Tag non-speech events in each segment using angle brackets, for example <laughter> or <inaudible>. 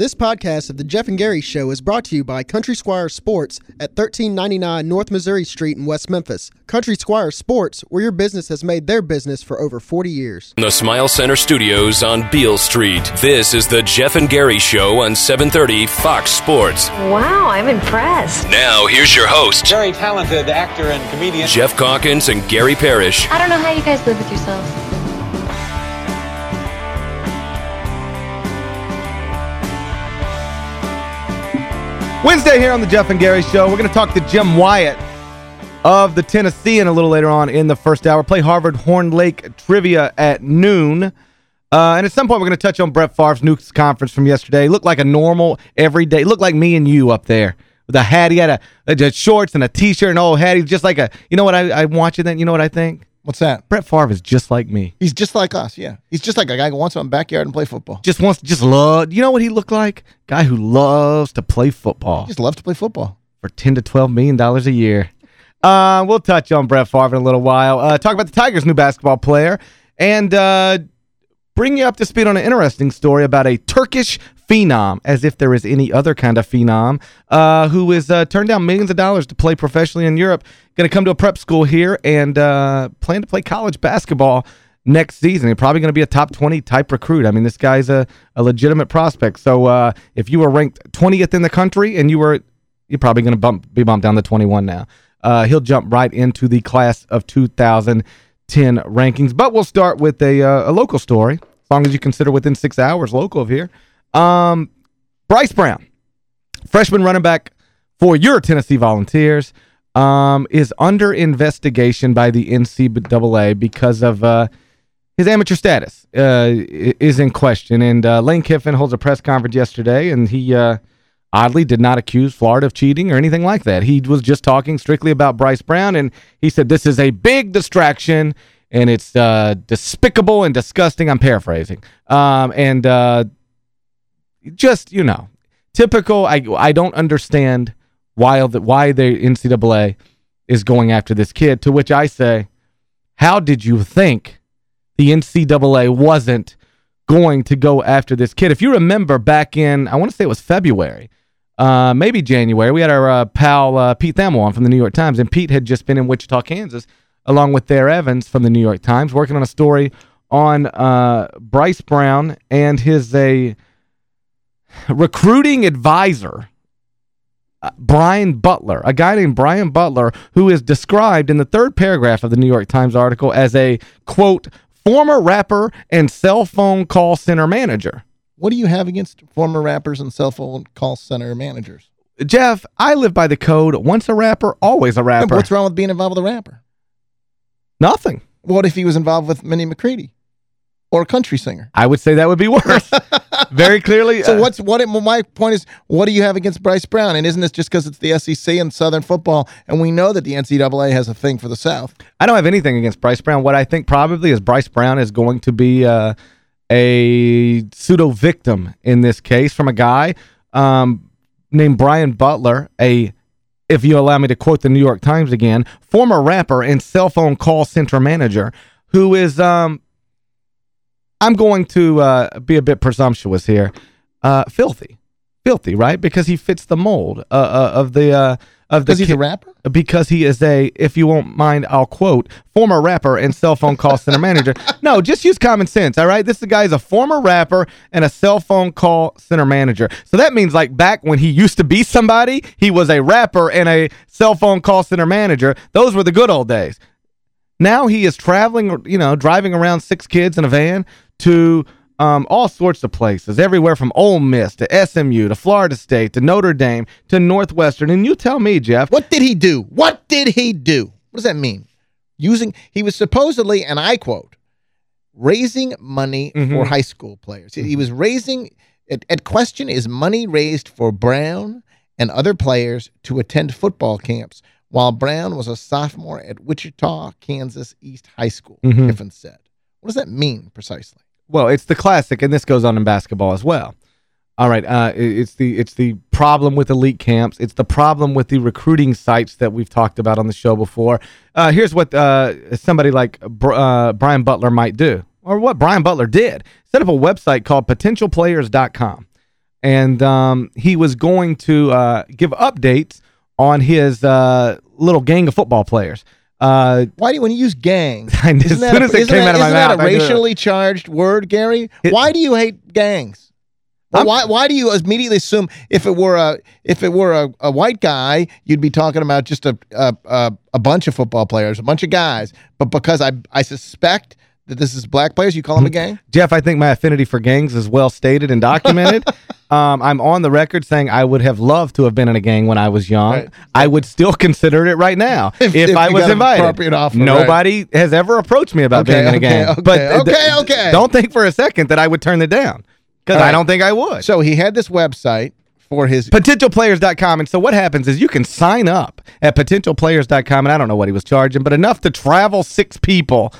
This podcast of The Geoff and Gary Show is brought to you by Country Squire Sports at 1399 North Missouri Street in West Memphis. Country Squire Sports, where your business has made their business for over 40 years. The Smile Center Studios on Beale Street. This is The Geoff and Gary Show on 730 Fox Sports. Wow, I'm impressed. Now, here's your host, Very talented actor and comedian. Geoff Calkins and Gary Parrish. I don't know how you guys live with yourselves. Wednesday here on the Geoff and Gary Show. We're going to talk to Jim Wyatt of the Tennessean a little later on in the first hour. Play Harvard Horn Lake Trivia at noon. Uh, and at some point, we're going to touch on Brett Favre's news conference from yesterday. Looked like a normal, everyday, looked like me and you up there. With a hat, he had a, a shorts and a T-shirt and old hat. He's just like a, you know what, I, I'm watching that, you know what I think? What's that? Brett Favre is just like me. He's just like us, yeah. He's just like a guy who wants to in the backyard and play football. Just wants, just love, you know what he looked like? Guy who loves to play football. He just loves to play football. for 10 to 12 million dollars a year. Uh, we'll touch on Brett Favre in a little while. Uh, talk about the Tigers' new basketball player and uh, bring you up to speed on an interesting story about a Turkish phenom, as if there is any other kind of phenom, uh, who is uh, turned down millions of dollars to play professionally in Europe. Going to come to a prep school here and uh, plan to play college basketball next season. He's probably going to be a top 20 type recruit. I mean, this guy's a, a legitimate prospect. So uh, if you were ranked 20th in the country and you were, you're probably going to bump be bumped down to 21 now. Uh, he'll jump right into the class of 2010 rankings. But we'll start with a, uh, a local story, long as you consider within six hours local of here. Um, Bryce Brown, freshman running back for your Tennessee Volunteers, um, is under investigation by the NCAA because of uh, his amateur status uh, is in question. And uh, Lane Kiffin holds a press conference yesterday, and he uh, oddly did not accuse Florida of cheating or anything like that. He was just talking strictly about Bryce Brown, and he said this is a big distraction, and it's uh, despicable and disgusting. I'm paraphrasing. Um, and uh, just, you know, typical. I I don't understand why the why the NCAA is going after this kid. To which I say, how did you think the NCAA wasn't going to go after this kid? If you remember back in, I want to say it was February, uh, maybe January, we had our uh, pal uh, Pete Thamel on from the New York Times, and Pete had just been in Wichita, Kansas, along with Thayer Evans from the New York Times, working on a story on uh, Bryce Brown and his a recruiting advisor, uh, Brian Butler, a guy named Brian Butler, who is described in the third paragraph of the New York Times article as a, quote, former rapper and cell phone call center manager. What do you have against former rappers and cell phone call center managers? Geoff, I live by the code, once a rapper, always a rapper. What's wrong with being involved with a rapper? Nothing. What if he was involved with Mindy McCready or a country singer? I would say that would be worse. <laughs> Very clearly. So uh, what's what? My point is, what do you have against Bryce Brown? And isn't this just because it's the SEC and Southern football, and we know that the NCAA has a thing for the South? I don't have anything against Bryce Brown. What I think probably is Bryce Brown is going to be uh, a pseudo victim in this case from a guy um, named Brian Butler, a if you allow me to quote the New York Times again, former rapper and cell phone call center manager who is um I'm going to uh, be a bit presumptuous here. Uh, filthy. Filthy, right? Because he fits the mold uh, uh, of the uh, of the Because he's a rapper. because he is a, if you won't mind, I'll quote, former rapper and cell phone call center manager. <laughs> No, just use common sense, all right? This guy is a former rapper and a cell phone call center manager. So that means like back when he used to be somebody, he was a rapper and a cell phone call center manager. Those were the good old days. Now he is traveling, you know, driving around six kids in a van to um, all sorts of places, everywhere from Ole Miss to SMU to Florida State to Notre Dame to Northwestern. And you tell me, Geoff, What did he do? What did he do? What does that mean? Using he was supposedly, and I quote, raising money Mhm. for high school players. He, he was raising at, at question is money raised for Brown and other players to attend football camps while Brown was a sophomore at Wichita, Kansas East High School, Mhm. Kiffin said. What does that mean precisely? Well, it's the classic, and this goes on in basketball as well. All right, uh, it's the it's the problem with elite camps. It's the problem with the recruiting sites that we've talked about on the show before. Uh, here's what uh, somebody like uh, Brian Butler might do, or what Brian Butler did. Set up a website called potentialplayers.com. and um, he was going to uh, give updates on his uh, little gang of football players. Uh, Why do you, when you use gang, <laughs> isn't as that, soon a, as it came that- out of my isn't that mouth, a I knew it. racially charged word, Gary? It- why do you hate gangs? Well, why why do you immediately assume if it were a if it were a, a white guy, you'd be talking about just a, a a a bunch of football players, a bunch of guys, but because I I suspect that this is black players, you call them a gang? Geoff, I think my affinity for gangs is well stated and documented. <laughs> um, I'm on the record saying I would have loved to have been in a gang when I was young. Right. I would still consider it right now if, <laughs> If- if I was invited. offer, Nobody has ever approached me about Okay, being in a gang. okay, but okay, okay. Don't think for a second that I would turn it down because All I don't think I would. So he had this website for his potentialplayers.com and so what happens is you can sign up at potentialplayers.com and I don't know what he was charging but enough to travel six people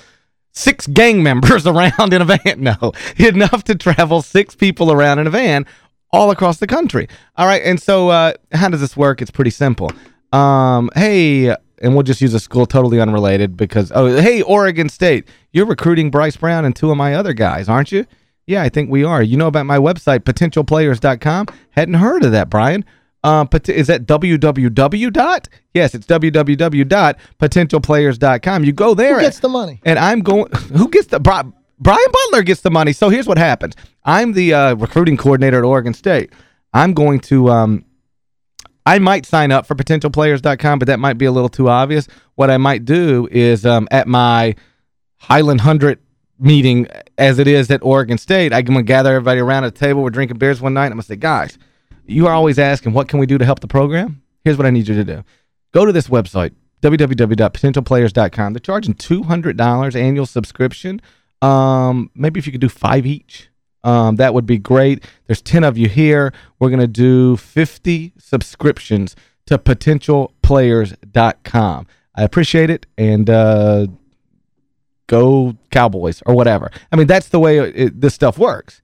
six gang <laughs> members around in a van <laughs> no enough to travel six people around in a van all across the country all right and so uh how does this work it's pretty simple um hey and we'll just use a school totally unrelated because oh hey Oregon State you're recruiting Bryce Brown and two of my other guys aren't you yeah, I think we are. You know about my website, potentialplayers.com? Hadn't heard of that, Brian. Um, is that www dot? Yes, it's www dot potentialplayers dot com. You go there. who gets the money? And I'm going, <laughs> who gets the, Brian Butler gets the money. So here's what happens. I'm the uh, recruiting coordinator at Oregon State. I'm going to, um, I might sign up for potentialplayers.com, but that might be a little too obvious. What I might do is um, at my Highland 100 meeting as it is at Oregon State, I'm going to gather everybody around a table. We're drinking beers one night. I'm going to say, guys, you are always asking, what can we do to help the program? Here's what I need you to do. Go to this website, www.potentialplayers.com. They're charging $200 annual subscription. Um, maybe if you could do five each, um, that would be great. There's 10 of you here. We're going to do 50 subscriptions to potentialplayers.com. I appreciate it, and uh, go Cowboys or whatever. I mean, that's the way it, this stuff works.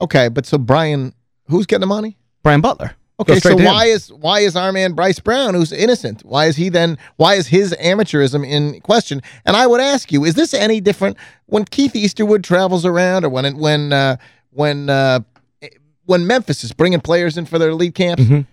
Okay, but so Brian, who's getting the money? Brian Butler. Okay, so why is why is our man Bryce Brown, who's innocent, why is he then why is his amateurism in question? And I would ask you, is this any different when Keith Easterwood travels around, or when it, when uh, when uh, when Memphis is bringing players in for their elite camps? Mhm.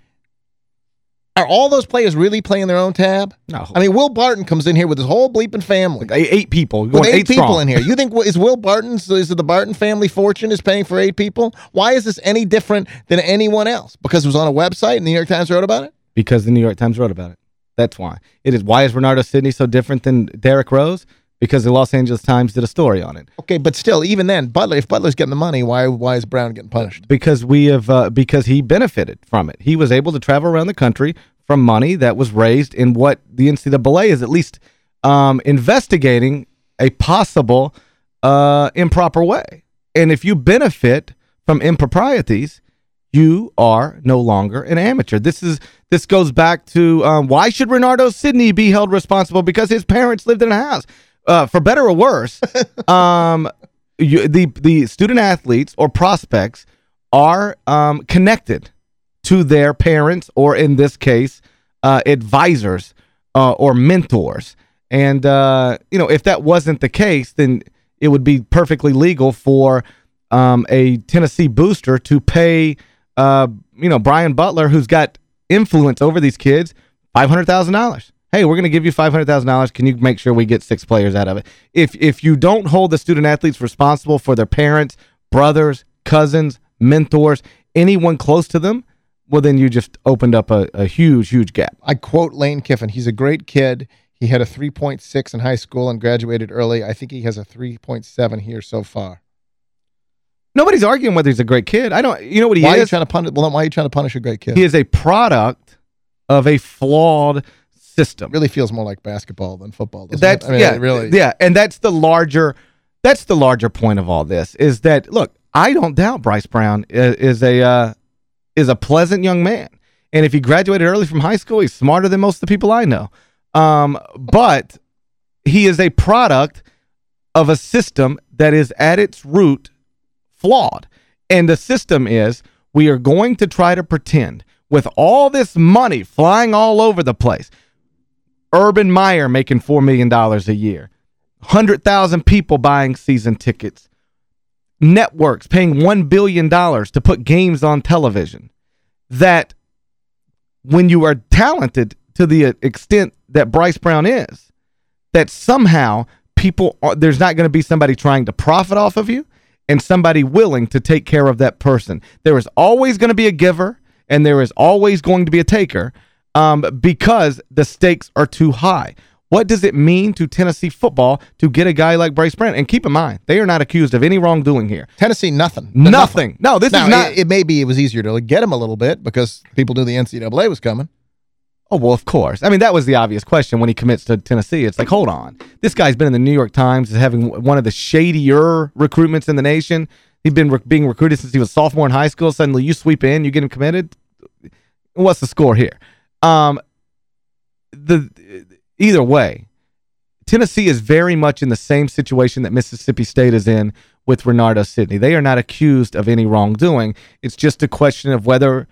Are all those players really playing their own tab? No. I mean, Will Barton comes in here with his whole bleeping family. Like, eight people. With eight, eight people strong. in here. You think is Will Barton's is it the Barton family fortune is paying for eight people? Why is this any different than anyone else? Because it was on a website and the New York Times wrote about it? Because the New York Times wrote about it. That's why. It is. Why is Renardo Sidney so different than Derrick Rose? Because the Los Angeles Times did a story on it. Okay, but still, even then, Butler, if Butler's getting the money, why why is Brown getting punished? Because we have, uh, because he benefited from it. He was able to travel around the country from money that was raised in what the NCAA is at least um, investigating a possible uh, improper way. And if you benefit from improprieties, you are no longer an amateur. This is this goes back to um, why should Renardo Sidney be held responsible because his parents lived in a house. Uh, for better or worse, <laughs> um, you, the the student athletes or prospects are um, connected to their parents or in this case uh, advisors uh, or mentors. And uh, you know if that wasn't the case then it would be perfectly legal for um, a Tennessee booster to pay uh, you know Brian Butler who's got influence over these kids $500,000 hey we're going to give you $500,000 can you make sure we get six players out of it if if you don't hold the student athletes responsible for their parents brothers cousins mentors anyone close to them well, then you just opened up a, a huge, huge gap. I quote Lane Kiffin. He's a great kid. He had a 3.6 in high school and graduated early. I think he has a 3.7 here so far. Nobody's arguing whether he's a great kid. I don't. You know what he why are you is? trying to punish? Well, why are you trying to punish a great kid? He is a product of a flawed system. really feels more like basketball than football. That's? I mean, yeah, really. yeah, and that's the larger. That's the larger point of all this is that look, I don't doubt Bryce Brown is, is a uh, is a pleasant young man, and if he graduated early from high school, he's smarter than most of the people I know. Um, but he is a product of a system that is at its root flawed. And the system is we are going to try to pretend with all this money flying all over the place, Urban Meyer making $4 million a year, 100,000 people buying season tickets, networks paying $1 billion to put games on television. That when you are talented to the extent that Bryce Brown is, that somehow people are, there's not going to be somebody trying to profit off of you and somebody willing to take care of that person. There is always going to be a giver and there is always going to be a taker um, because the stakes are too high. What does it mean to Tennessee football to get a guy like Bryce Brown? And keep in mind, they are not accused of any wrongdoing here. Tennessee, nothing. Nothing. Nothing. No, this Now, is not... It, it may be it was easier to get him a little bit because people knew the NCAA was coming. Oh, well, of course. I mean, that was the obvious question when he commits to Tennessee. It's like, hold on. This guy's been in the New York Times as having one of the shadier recruitments in the nation. He's been re being recruited since he was sophomore in high school. Suddenly you sweep in, you get him committed. What's the score here? Um, the Either way, Tennessee is very much in the same situation that Mississippi State is in with Renardo Sidney. They are not accused of any wrongdoing. It's just a question of whether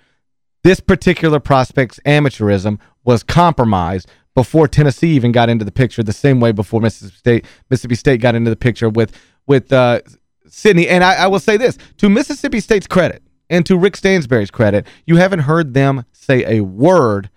this particular prospect's amateurism was compromised before Tennessee even got into the picture, the same way before Mississippi State Mississippi State got into the picture with with uh, Sidney. And I, I will say this, to Mississippi State's credit and to Rick Stansbury's credit, you haven't heard them say a word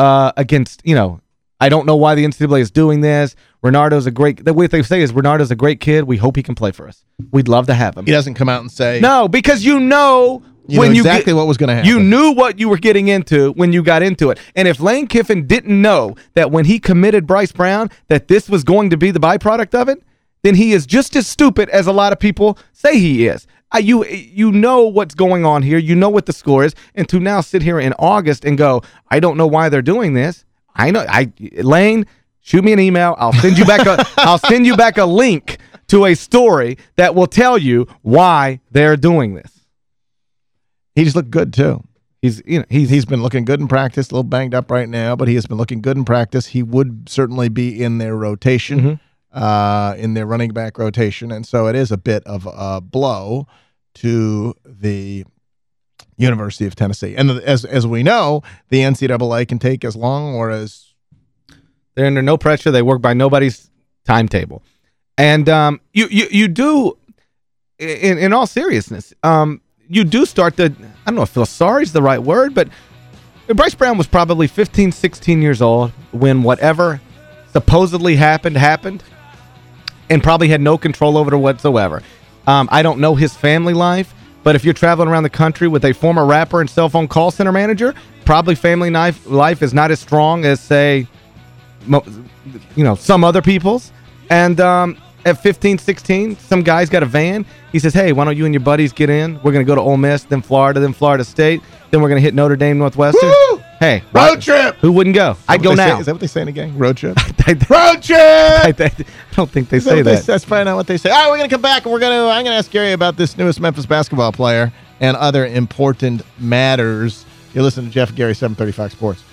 uh, against, you know, I don't know why the NCAA is doing this. Renardo's a great, the way they say is Renardo's a great kid. We hope he can play for us. We'd love to have him. He doesn't come out and say, No, because you know you when know you exactly get, what was going to happen. You knew what you were getting into when you got into it. And if Lane Kiffin didn't know that when he committed Bryce Brown that this was going to be the byproduct of it, then he is just as stupid as a lot of people say he is. You you know what's going on here. You know what the score is. And to now sit here in August and go, I don't know why they're doing this. I know. I Lane, shoot me an email. I'll send you back a <laughs> I'll send you back a link to a story that will tell you why they're doing this. He just looked good, too. He's you know he's He's been looking good in practice, a little banged up right now, but he has been looking good in practice. He would certainly be in their rotation, Mhm. Uh, in their running back rotation, and so it is a bit of a blow to the University of Tennessee. And as as we know, the NCAA can take as long or as They're under no pressure. They work by nobody's timetable. And um, you, you you do, in, in all seriousness, um, you do start to, I don't know if feel sorry is the right word, but Bryce Brown was probably 15, 16 years old when whatever supposedly happened, happened, and probably had no control over it whatsoever. Um, I don't know his family life, but if you're traveling around the country with a former rapper and cell phone call center manager, probably family life, life is not as strong as, say, you know, some other people's. And um, at 15, 16, some guy's got a van. He says, hey, why don't you and your buddies get in? We're going to go to Ole Miss, then Florida, then Florida State. Then we're going to hit Notre Dame Northwestern. Woo! Hey. road why- trip. Who wouldn't go? I'd go they say- now. Is that what they say in the gang? Road trip. <laughs> I, road <laughs> trip. I, <laughs> I don't think they Is that say they- that. that's probably not what they say. All right, we're going to come back and we're going to I'm going to ask Gary about this newest Memphis basketball player and other important matters. You listen to Geoff Gary 735 Sports.